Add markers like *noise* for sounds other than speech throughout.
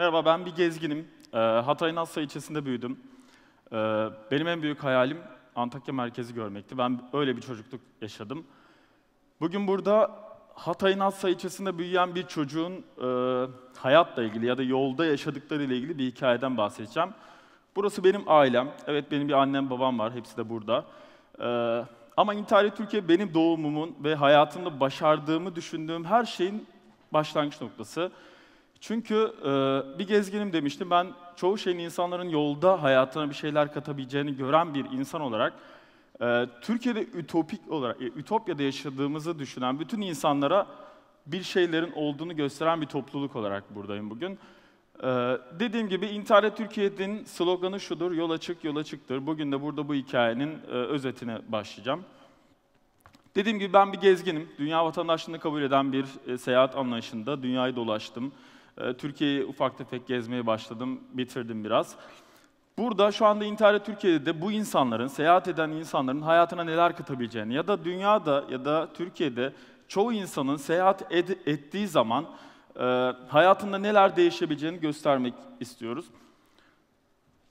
Merhaba, ben bir gezginim. Ee, Hatay'ın Asya ilçesinde büyüdüm. Ee, benim en büyük hayalim Antakya merkezi görmekti. Ben öyle bir çocukluk yaşadım. Bugün burada Hatay'ın Asya ilçesinde büyüyen bir çocuğun e, hayatla ilgili ya da yolda yaşadıkları ile ilgili bir hikayeden bahsedeceğim. Burası benim ailem. Evet benim bir annem babam var, hepsi de burada. Ee, ama İntihari Türkiye benim doğumumun ve hayatımda başardığımı düşündüğüm her şeyin başlangıç noktası. Çünkü e, bir gezginim demiştim. Ben çoğu şeyin insanların yolda hayatına bir şeyler katabileceğini gören bir insan olarak e, Türkiye'de ütopik olarak, e, ütopyada yaşadığımızı düşünen bütün insanlara bir şeylerin olduğunu gösteren bir topluluk olarak buradayım bugün. E, dediğim gibi İntihar Türkiye'nin sloganı şudur, yol açık, yol açıktır. Bugün de burada bu hikayenin e, özetine başlayacağım. Dediğim gibi ben bir gezginim. Dünya vatandaşlığını kabul eden bir e, seyahat anlayışında dünyayı dolaştım. E, Türkiye'yi ufak tefek gezmeye başladım, bitirdim biraz. Burada şu anda İntihar Türkiye'de bu insanların, seyahat eden insanların hayatına neler katabileceğini ya da dünyada ya da Türkiye'de çoğu insanın seyahat ed- ettiği zaman e, hayatında neler değişebileceğini göstermek istiyoruz.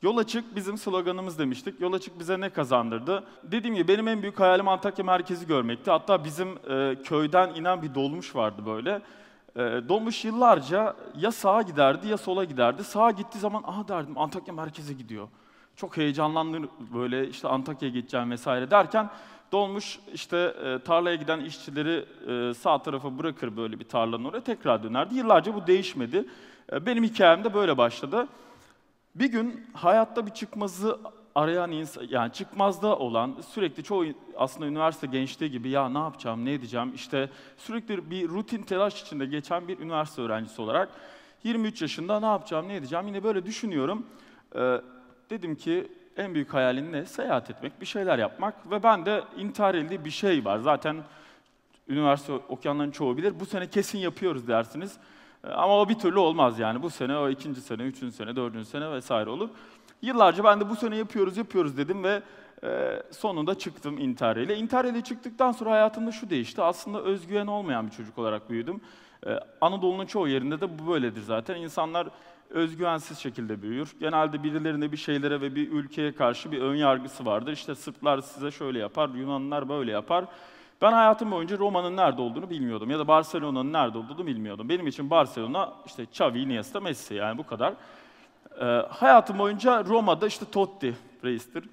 Yol açık bizim sloganımız demiştik. Yol açık bize ne kazandırdı? Dediğim gibi benim en büyük hayalim Antakya merkezi görmekti. Hatta bizim e, köyden inen bir dolmuş vardı böyle. E, dolmuş yıllarca ya sağa giderdi ya sola giderdi. Sağa gittiği zaman aha derdim Antakya merkeze gidiyor. Çok heyecanlanır böyle işte Antakya'ya gideceğim vesaire derken dolmuş işte e, tarlaya giden işçileri e, sağ tarafa bırakır böyle bir tarlanın oraya tekrar dönerdi. Yıllarca bu değişmedi. E, benim hikayem de böyle başladı. Bir gün hayatta bir çıkmazı arayan insan, yani çıkmazda olan, sürekli çoğu aslında üniversite gençliği gibi ya ne yapacağım, ne edeceğim, işte sürekli bir rutin telaş içinde geçen bir üniversite öğrencisi olarak 23 yaşında ne yapacağım, ne edeceğim yine böyle düşünüyorum. Ee, dedim ki en büyük hayalin ne? Seyahat etmek, bir şeyler yapmak ve ben de intihar edildiği bir şey var. Zaten üniversite okuyanların çoğu bilir. Bu sene kesin yapıyoruz dersiniz. Ama o bir türlü olmaz yani. Bu sene, o ikinci sene, üçüncü sene, dördüncü sene vesaire olur. Yıllarca ben de bu sene yapıyoruz, yapıyoruz dedim ve e, sonunda çıktım intihar ile. Çıktıktan sonra hayatımda şu değişti. Aslında özgüven olmayan bir çocuk olarak büyüdüm. E, Anadolu'nun çoğu yerinde de bu böyledir zaten. İnsanlar özgüvensiz şekilde büyür. Genelde birilerine bir şeylere ve bir ülkeye karşı bir ön yargısı vardır. İşte Sırplar size şöyle yapar, Yunanlılar böyle yapar. Ben hayatım boyunca Roma'nın nerede olduğunu bilmiyordum ya da Barcelona'nın nerede olduğunu bilmiyordum. Benim için Barcelona işte Xavi, Iniesta, Messi yani bu kadar. Ee, hayatım boyunca Roma'da işte Totti reistir.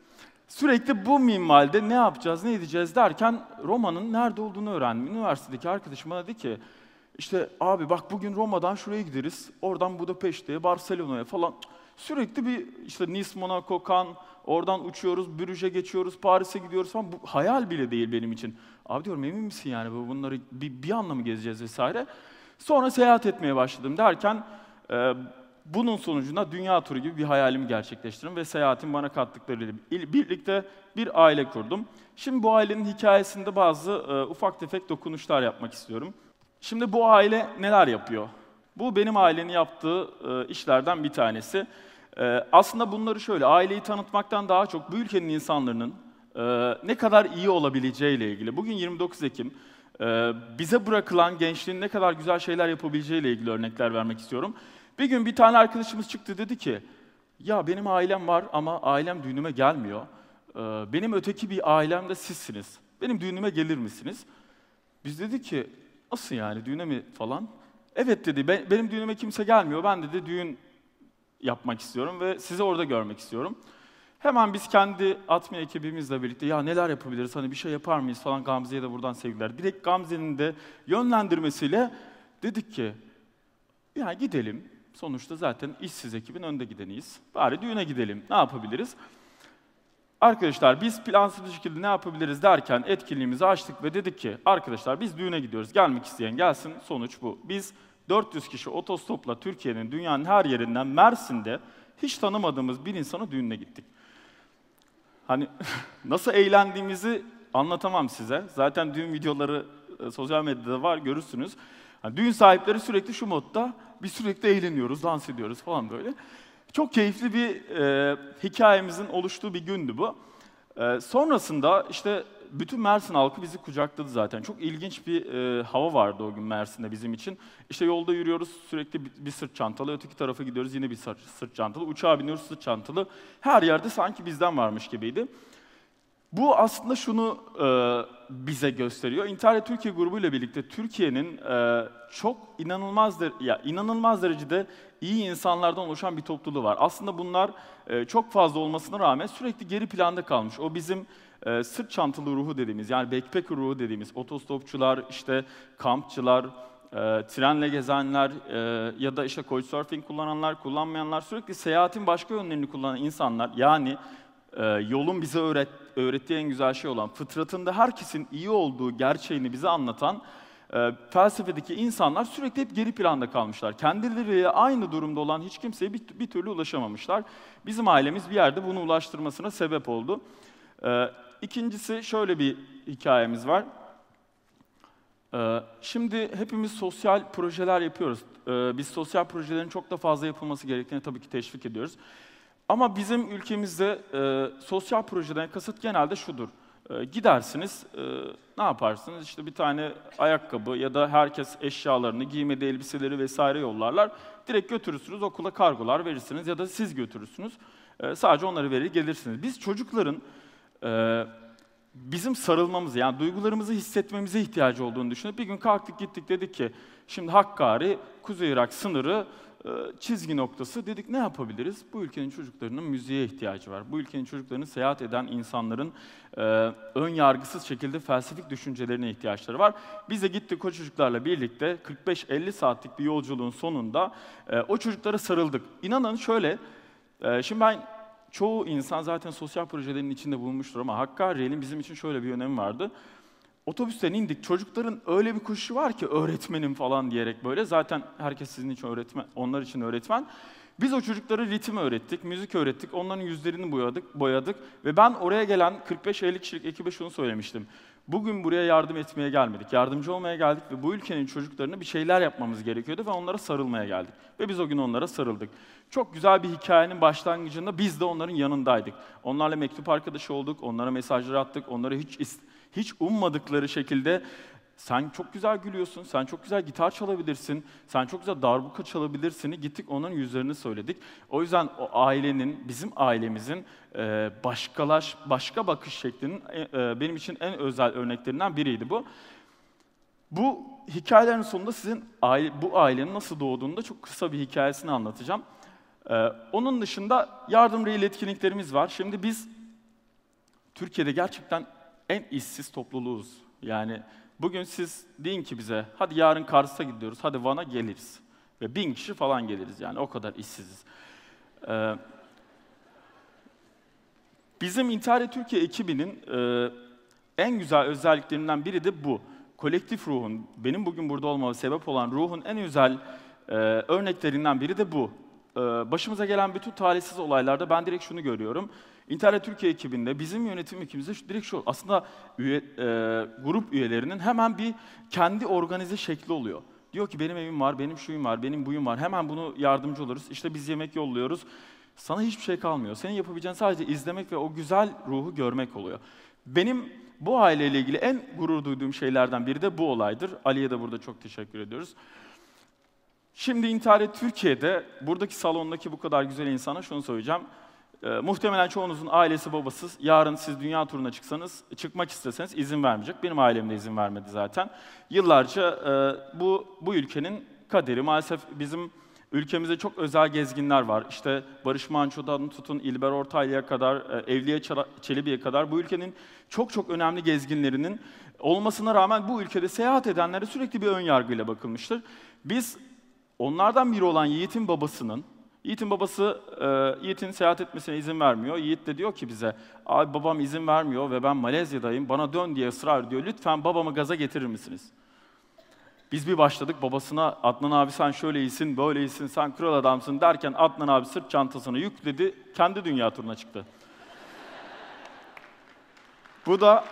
Sürekli bu minvalde ne yapacağız, ne edeceğiz derken Roma'nın nerede olduğunu öğrendim. Üniversitedeki arkadaşım bana dedi ki, işte abi bak bugün Roma'dan şuraya gideriz, oradan Budapeşte'ye, Barcelona'ya falan. Sürekli bir işte Nice, Monaco, Cannes, oradan uçuyoruz, Brüj'e geçiyoruz, Paris'e gidiyoruz falan. Bu hayal bile değil benim için. Abi diyorum emin misin yani bu- bunları bir, bir anla mı gezeceğiz vesaire. Sonra seyahat etmeye başladım derken e, bunun sonucunda dünya turu gibi bir hayalimi gerçekleştirdim ve seyahatin bana kattıklarıyla birlikte bir aile kurdum. Şimdi bu ailenin hikayesinde bazı e, ufak tefek dokunuşlar yapmak istiyorum. Şimdi bu aile neler yapıyor? Bu benim ailenin yaptığı e, işlerden bir tanesi. E, aslında bunları şöyle, aileyi tanıtmaktan daha çok bu ülkenin insanların e, ne kadar iyi olabileceğiyle ilgili. Bugün 29 Ekim, e, bize bırakılan gençliğin ne kadar güzel şeyler yapabileceğiyle ilgili örnekler vermek istiyorum. Bir gün bir tane arkadaşımız çıktı dedi ki, ya benim ailem var ama ailem düğünüme gelmiyor. E, benim öteki bir ailem de sizsiniz. Benim düğünüme gelir misiniz? Biz dedi ki, nasıl yani düğüne mi falan? Evet dedi, "ben- benim düğünüme kimse gelmiyor. Ben dedi düğün yapmak istiyorum ve sizi orada görmek istiyorum. Hemen biz kendi Atmi ekibimizle birlikte ya neler yapabiliriz, hani bir şey yapar mıyız falan Gamze'ye de buradan sevgiler. Direkt Gamze'nin de yönlendirmesiyle dedik ki ya gidelim. Sonuçta zaten işsiz ekibin önde gideniyiz. Bari düğüne gidelim. Ne yapabiliriz? Arkadaşlar biz plansız bir şekilde ne yapabiliriz derken etkinliğimizi açtık ve dedik ki arkadaşlar biz düğüne gidiyoruz. Gelmek isteyen gelsin. Sonuç bu. Biz 400 kişi otostopla Türkiye'nin dünyanın her yerinden Mersin'de hiç tanımadığımız bir insanın düğününe gittik. Hani *laughs* nasıl eğlendiğimizi anlatamam size. Zaten düğün videoları e, sosyal medyada var görürsünüz. Hani düğün sahipleri sürekli şu modda biz sürekli eğleniyoruz, dans ediyoruz falan böyle. Çok keyifli bir e, hikayemizin oluştuğu bir gündü bu. Ee, sonrasında işte bütün Mersin halkı bizi kucakladı zaten. Çok ilginç bir e, hava vardı o gün Mersin'de bizim için. İşte yolda yürüyoruz sürekli bir, bir sırt çantalı, öteki tarafa gidiyoruz yine bir sırt, sırt çantalı, uçağa biniyoruz sırt çantalı. Her yerde sanki bizden varmış gibiydi. Bu aslında şunu e, bize gösteriyor. İntihar Türkiye grubu ile birlikte Türkiye'nin e, çok inanılmaz ya inanılmaz derecede iyi insanlardan oluşan bir topluluğu var. Aslında bunlar e, çok fazla olmasına rağmen sürekli geri planda kalmış. O bizim e, sırt çantalı ruhu dediğimiz yani backpacker ruhu dediğimiz otostopçular, işte kampçılar, e, trenle gezenler e, ya da işte couchsurfing kullananlar, kullanmayanlar sürekli seyahatin başka yönlerini kullanan insanlar yani e, yolun bize öğret, öğrettiği en güzel şey olan fıtratında herkesin iyi olduğu gerçeğini bize anlatan e, felsefedeki insanlar sürekli hep geri planda kalmışlar. Kendileriyle aynı durumda olan hiç kimseye bir, bir türlü ulaşamamışlar. Bizim ailemiz bir yerde bunu ulaştırmasına sebep oldu. E, ikincisi şöyle bir hikayemiz var. E, şimdi hepimiz sosyal projeler yapıyoruz. Biz sosyal projelerin çok da fazla yapılması gerektiğini tabii ki teşvik ediyoruz. Ama bizim ülkemizde e, sosyal projeden kasıt genelde şudur. E, gidersiniz, e, ne yaparsınız? İşte bir tane ayakkabı ya da herkes eşyalarını, giymediği elbiseleri vesaire yollarlar. Direkt götürürsünüz, okula kargolar verirsiniz ya da siz götürürsünüz. E, sadece onları verir gelirsiniz. Biz çocukların e, bizim sarılmamızı, yani duygularımızı hissetmemize ihtiyacı olduğunu düşünüp bir gün kalktık gittik dedik ki, şimdi Hakkari, Kuzey Irak sınırı çizgi noktası dedik ne yapabiliriz? Bu ülkenin çocuklarının müziğe ihtiyacı var. Bu ülkenin çocuklarının seyahat eden insanların e, ön yargısız şekilde felsefik düşüncelerine ihtiyaçları var. Biz de gittik o çocuklarla birlikte 45-50 saatlik bir yolculuğun sonunda e, o çocuklara sarıldık. İnanın şöyle, e, şimdi ben çoğu insan zaten sosyal projelerin içinde bulunmuştur ama Hakkari'nin bizim için şöyle bir önemi vardı. Otobüsten indik. Çocukların öyle bir koşu var ki öğretmenim falan diyerek böyle. Zaten herkes sizin için öğretmen, onlar için öğretmen. Biz o çocuklara ritim öğrettik, müzik öğrettik, onların yüzlerini boyadık, boyadık ve ben oraya gelen 45-50 kişilik ekibe şunu söylemiştim. Bugün buraya yardım etmeye gelmedik, yardımcı olmaya geldik ve bu ülkenin çocuklarına bir şeyler yapmamız gerekiyordu ve onlara sarılmaya geldik. Ve biz o gün onlara sarıldık. Çok güzel bir hikayenin başlangıcında biz de onların yanındaydık. Onlarla mektup arkadaşı olduk, onlara mesajlar attık, onlara hiç hiç ummadıkları şekilde sen çok güzel gülüyorsun, sen çok güzel gitar çalabilirsin, sen çok güzel darbuka çalabilirsin. Gittik onun yüzlerini söyledik. O yüzden o ailenin, bizim ailemizin e, başkalaş, başka bakış şeklinin e, e, benim için en özel örneklerinden biriydi bu. Bu hikayelerin sonunda sizin aile, bu ailenin nasıl doğduğunu da çok kısa bir hikayesini anlatacağım. Ee, onun dışında yardım reel etkinliklerimiz var. Şimdi biz Türkiye'de gerçekten en işsiz topluluğuz. Yani bugün siz deyin ki bize, hadi yarın Kars'a gidiyoruz, hadi Van'a geliriz. Ve bin kişi falan geliriz yani o kadar işsiziz. Ee, bizim İntihar Türkiye ekibinin e, en güzel özelliklerinden biri de bu. Kolektif ruhun, benim bugün burada olmama sebep olan ruhun en özel e, örneklerinden biri de bu. E, başımıza gelen bütün talihsiz olaylarda ben direkt şunu görüyorum. İnternet Türkiye ekibinde bizim yönetim ekibimizde direkt şu aslında üye, e, grup üyelerinin hemen bir kendi organize şekli oluyor. Diyor ki benim evim var, benim şuyum var, benim buyum var. Hemen bunu yardımcı oluruz. İşte biz yemek yolluyoruz. Sana hiçbir şey kalmıyor. Senin yapabileceğin sadece izlemek ve o güzel ruhu görmek oluyor. Benim bu aileyle ilgili en gurur duyduğum şeylerden biri de bu olaydır. Ali'ye de burada çok teşekkür ediyoruz. Şimdi intihar Türkiye'de buradaki salondaki bu kadar güzel insana şunu söyleyeceğim. E, muhtemelen çoğunuzun ailesi babası yarın siz dünya turuna çıksanız, çıkmak isteseniz izin vermeyecek. Benim ailem de izin vermedi zaten. Yıllarca e, bu bu ülkenin kaderi. Maalesef bizim ülkemizde çok özel gezginler var. İşte Barış Manço'dan tutun İlber Ortaylı'ya kadar, e, Evliya Çelebi'ye kadar bu ülkenin çok çok önemli gezginlerinin olmasına rağmen bu ülkede seyahat edenlere sürekli bir ön yargıyla bakılmıştır. Biz onlardan biri olan Yiğit'in babasının Yiğit'in babası e, Yiğit'in seyahat etmesine izin vermiyor. Yiğit de diyor ki bize, abi babam izin vermiyor ve ben Malezya'dayım, bana dön diye ısrar ediyor. Lütfen babamı gaza getirir misiniz? Biz bir başladık babasına, Adnan abi sen şöyle iyisin, böyle iyisin, sen kral adamsın derken Adnan abi sırt çantasını yükledi, kendi dünya turuna çıktı. Bu da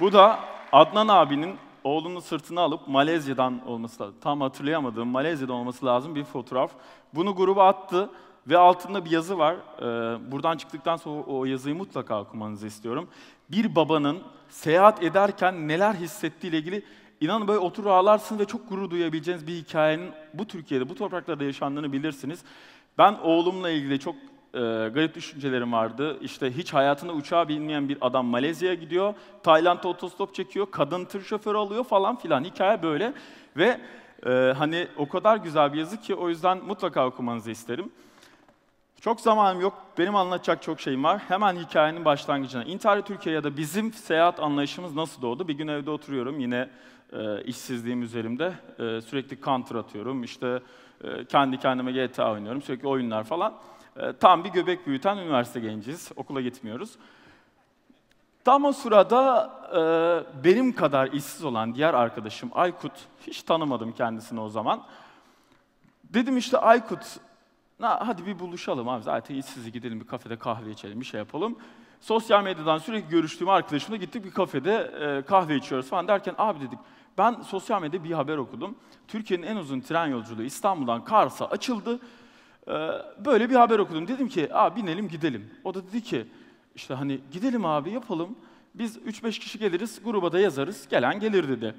bu da Adnan abinin oğlunu sırtına alıp Malezya'dan olması lazım. Tam hatırlayamadığım Malezya'dan olması lazım bir fotoğraf. Bunu gruba attı. Ve altında bir yazı var. Ee, buradan çıktıktan sonra o yazıyı mutlaka okumanızı istiyorum. Bir babanın seyahat ederken neler hissettiğiyle ilgili inanın böyle otur ağlarsınız ve çok gurur duyabileceğiniz bir hikayenin bu Türkiye'de, bu topraklarda yaşandığını bilirsiniz. Ben oğlumla ilgili çok e, garip düşüncelerim vardı. İşte hiç hayatında uçağa binmeyen bir adam Malezya'ya gidiyor, Tayland'da otostop çekiyor, kadın tır şoförü alıyor falan filan. Hikaye böyle ve e, hani o kadar güzel bir yazı ki o yüzden mutlaka okumanızı isterim. Çok zamanım yok, benim anlatacak çok şeyim var. Hemen hikayenin başlangıcına. İntihar Türkiye ya da bizim seyahat anlayışımız nasıl doğdu? Bir gün evde oturuyorum, yine e, işsizliğim üzerimde. E, sürekli counter atıyorum, işte e, kendi kendime GTA oynuyorum, sürekli oyunlar falan. E, tam bir göbek büyüten üniversite genciyiz, okula gitmiyoruz. Tam o sırada e, benim kadar işsiz olan diğer arkadaşım Aykut, hiç tanımadım kendisini o zaman. Dedim işte Aykut, Na, hadi bir buluşalım abi zaten işsiz gidelim bir kafede kahve içelim bir şey yapalım. Sosyal medyadan sürekli görüştüğüm arkadaşımla gittik bir kafede e, kahve içiyoruz falan derken abi dedik ben sosyal medyada bir haber okudum. Türkiye'nin en uzun tren yolculuğu İstanbul'dan Kars'a açıldı. E, böyle bir haber okudum. Dedim ki abi binelim gidelim. O da dedi ki işte hani gidelim abi yapalım. Biz 3-5 kişi geliriz gruba da yazarız gelen gelir dedi.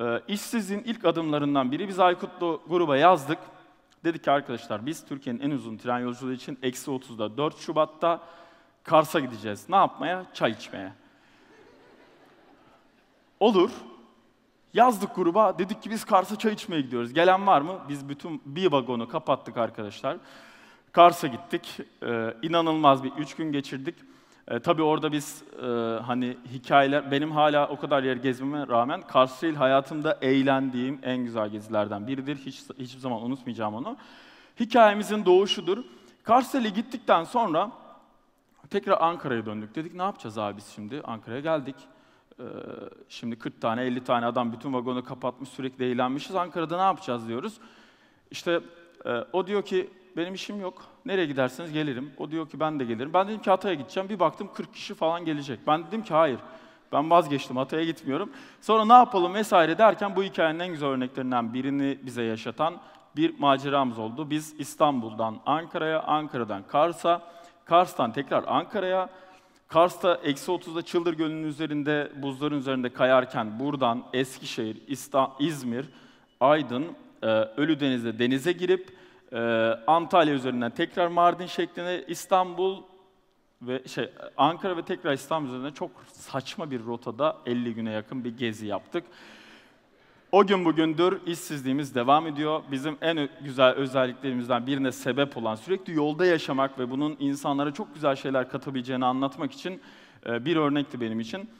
E, işsizliğin ilk adımlarından biri biz Aykut'la gruba yazdık. Dedik ki arkadaşlar biz Türkiye'nin en uzun tren yolculuğu için eksi 30'da 4 Şubat'ta Kars'a gideceğiz. Ne yapmaya? Çay içmeye. Olur. Yazdık gruba. Dedik ki biz Kars'a çay içmeye gidiyoruz. Gelen var mı? Biz bütün bir vagonu kapattık arkadaşlar. Kars'a gittik. Ee, inanılmaz bir üç gün geçirdik. E, tabii orada biz e, hani hikayeler, benim hala o kadar yer gezmeme rağmen Kars'ta hayatımda eğlendiğim en güzel gezilerden biridir. Hiç, hiçbir zaman unutmayacağım onu. Hikayemizin doğuşudur. Kars'a gittikten sonra tekrar Ankara'ya döndük. Dedik ne yapacağız abi biz şimdi? Ankara'ya geldik. Ee, şimdi 40 tane 50 tane adam bütün vagonu kapatmış sürekli eğlenmişiz. Ankara'da ne yapacağız diyoruz. İşte e, o diyor ki benim işim yok. Nereye giderseniz gelirim. O diyor ki ben de gelirim. Ben dedim ki Hatay'a gideceğim. Bir baktım 40 kişi falan gelecek. Ben dedim ki hayır. Ben vazgeçtim, Hatay'a gitmiyorum. Sonra ne yapalım vesaire derken bu hikayenin en güzel örneklerinden birini bize yaşatan bir maceramız oldu. Biz İstanbul'dan Ankara'ya, Ankara'dan Kars'a, Kars'tan tekrar Ankara'ya, Kars'ta eksi 30'da Çıldır Gölü'nün üzerinde, buzların üzerinde kayarken buradan Eskişehir, İzmir, Aydın, e, Ölüdeniz'de denize girip e, Antalya üzerinden tekrar Mardin şeklinde İstanbul ve şey Ankara ve tekrar İstanbul üzerinden çok saçma bir rotada 50 güne yakın bir gezi yaptık. O gün bugündür işsizliğimiz devam ediyor. Bizim en güzel özelliklerimizden birine sebep olan sürekli yolda yaşamak ve bunun insanlara çok güzel şeyler katabileceğini anlatmak için e, bir örnekti benim için.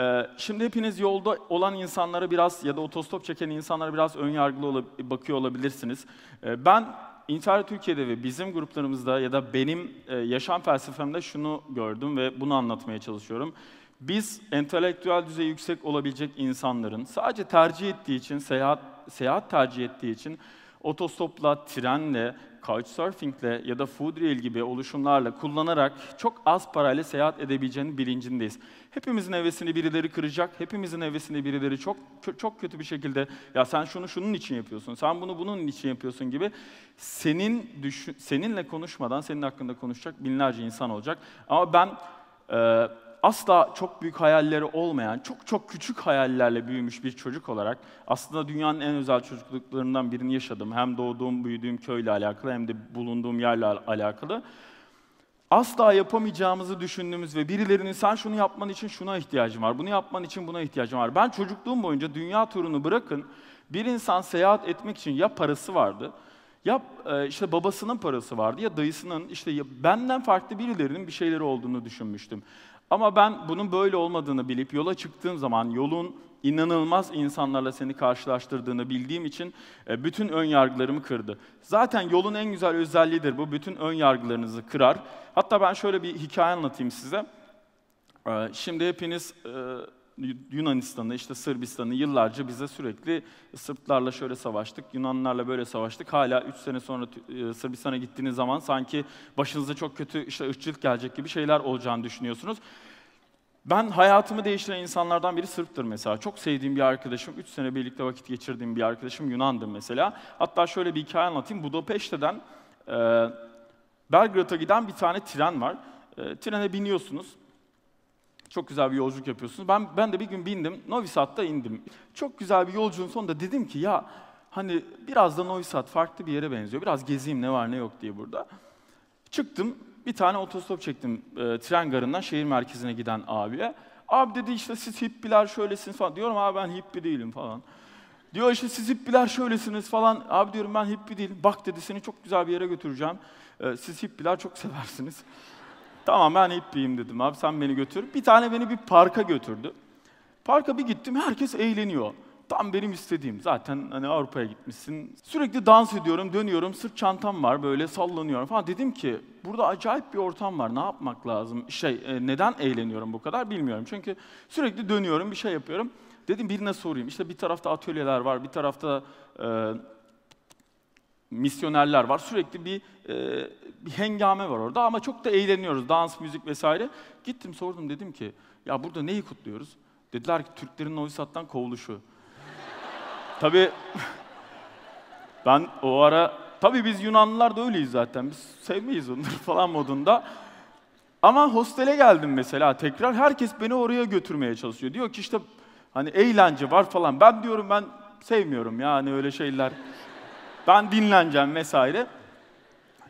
E, şimdi hepiniz yolda olan insanlara biraz ya da otostop çeken insanlara biraz ön yargılı bakıyor olabilirsiniz. E, ben İntihar Türkiye'de ve bizim gruplarımızda ya da benim yaşam felsefemde şunu gördüm ve bunu anlatmaya çalışıyorum. Biz entelektüel düzey yüksek olabilecek insanların sadece tercih ettiği için, seyahat, seyahat tercih ettiği için otostopla, trenle, couchsurfingle ya da Foodreel gibi oluşumlarla kullanarak çok az parayla seyahat edebileceğinin bilincindeyiz. Hepimizin hevesini birileri kıracak, hepimizin hevesini birileri çok çok kötü bir şekilde ya sen şunu şunun için yapıyorsun, sen bunu bunun için yapıyorsun gibi senin düşün, seninle konuşmadan senin hakkında konuşacak binlerce insan olacak. Ama ben e, asla çok büyük hayalleri olmayan, çok çok küçük hayallerle büyümüş bir çocuk olarak aslında dünyanın en özel çocukluklarından birini yaşadım. Hem doğduğum, büyüdüğüm köyle alakalı hem de bulunduğum yerle alakalı. Asla yapamayacağımızı düşündüğümüz ve birilerinin sen şunu yapman için şuna ihtiyacım var, bunu yapman için buna ihtiyacım var. Ben çocukluğum boyunca dünya turunu bırakın, bir insan seyahat etmek için ya parası vardı, ya e, işte babasının parası vardı ya dayısının işte benden farklı birilerinin bir şeyleri olduğunu düşünmüştüm. Ama ben bunun böyle olmadığını bilip yola çıktığım zaman yolun inanılmaz insanlarla seni karşılaştırdığını bildiğim için e, bütün ön yargılarımı kırdı. Zaten yolun en güzel özelliğidir bu. Bütün ön yargılarınızı kırar. Hatta ben şöyle bir hikaye anlatayım size. E, şimdi hepiniz e, Yunanistan'ı, işte Sırbistan'ı yıllarca bize sürekli Sırplarla şöyle savaştık, Yunanlarla böyle savaştık. Hala 3 sene sonra e, Sırbistan'a gittiğiniz zaman sanki başınıza çok kötü işte ırkçılık gelecek gibi şeyler olacağını düşünüyorsunuz. Ben hayatımı değiştiren insanlardan biri Sırp'tır mesela. Çok sevdiğim bir arkadaşım, 3 sene birlikte vakit geçirdiğim bir arkadaşım Yunan'dır mesela. Hatta şöyle bir hikaye anlatayım. Budapeşte'den e, Belgrad'a giden bir tane tren var. E, trene biniyorsunuz. Çok güzel bir yolculuk yapıyorsunuz. Ben ben de bir gün bindim. Novi Sad'da indim. Çok güzel bir yolculuğun sonunda dedim ki ya hani biraz da Novi Sad farklı bir yere benziyor. Biraz gezeyim ne var ne yok diye burada. Çıktım. Bir tane otostop çektim e, tren garından şehir merkezine giden abiye. Abi dedi işte siz hippiler şöylesiniz falan. Diyorum abi ben hippi değilim falan. Diyor işte siz hippiler şöylesiniz falan. Abi diyorum ben hippi değilim. Bak dedi seni çok güzel bir yere götüreceğim. E, siz hippiler çok seversiniz. Tamam ben hippiyim dedim abi sen beni götür. Bir tane beni bir parka götürdü. Parka bir gittim herkes eğleniyor. Tam benim istediğim. Zaten hani Avrupa'ya gitmişsin. Sürekli dans ediyorum, dönüyorum. Sırt çantam var böyle sallanıyorum falan. Dedim ki burada acayip bir ortam var. Ne yapmak lazım? Şey e, neden eğleniyorum bu kadar bilmiyorum. Çünkü sürekli dönüyorum, bir şey yapıyorum. Dedim birine sorayım. İşte bir tarafta atölyeler var, bir tarafta e, misyonerler var. Sürekli bir, e, bir hengame var orada ama çok da eğleniyoruz. Dans, müzik vesaire. Gittim sordum dedim ki ya burada neyi kutluyoruz? Dediler ki Türklerin Novisat'tan kovuluşu. *laughs* Tabii *laughs* ben o ara tabii biz Yunanlılar da öyleyiz zaten. Biz sevmeyiz onları *laughs* falan modunda. Ama hostele geldim mesela tekrar. Herkes beni oraya götürmeye çalışıyor. Diyor ki işte hani eğlence var falan. Ben diyorum ben sevmiyorum yani öyle şeyler. Ben dinleneceğim vesaire.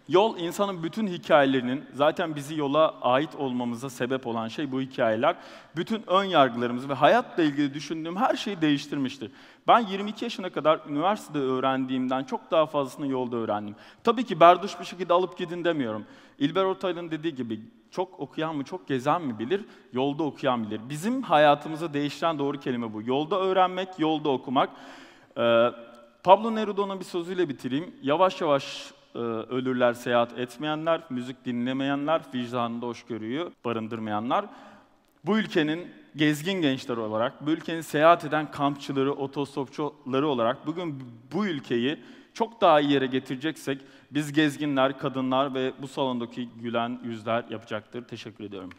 Yol insanın bütün hikayelerinin zaten bizi yola ait olmamıza sebep olan şey bu hikayeler. Bütün ön yargılarımızı ve hayatla ilgili düşündüğüm her şeyi değiştirmiştir. Ben 22 yaşına kadar üniversitede öğrendiğimden çok daha fazlasını yolda öğrendim. Tabii ki berduş bir şekilde alıp gidin demiyorum. İlber Ortaylı'nın dediği gibi çok okuyan mı çok gezen mi bilir, yolda okuyan bilir. Bizim hayatımızı değiştiren doğru kelime bu. Yolda öğrenmek, yolda okumak. Ee, Pablo Neruda'nın bir sözüyle bitireyim. Yavaş yavaş e, ölürler seyahat etmeyenler, müzik dinlemeyenler, vicdanında hoşgörüyü barındırmayanlar. Bu ülkenin gezgin gençleri olarak, bu ülkenin seyahat eden kampçıları, otostopçuları olarak bugün bu ülkeyi çok daha iyi yere getireceksek biz gezginler, kadınlar ve bu salondaki gülen yüzler yapacaktır. Teşekkür ediyorum.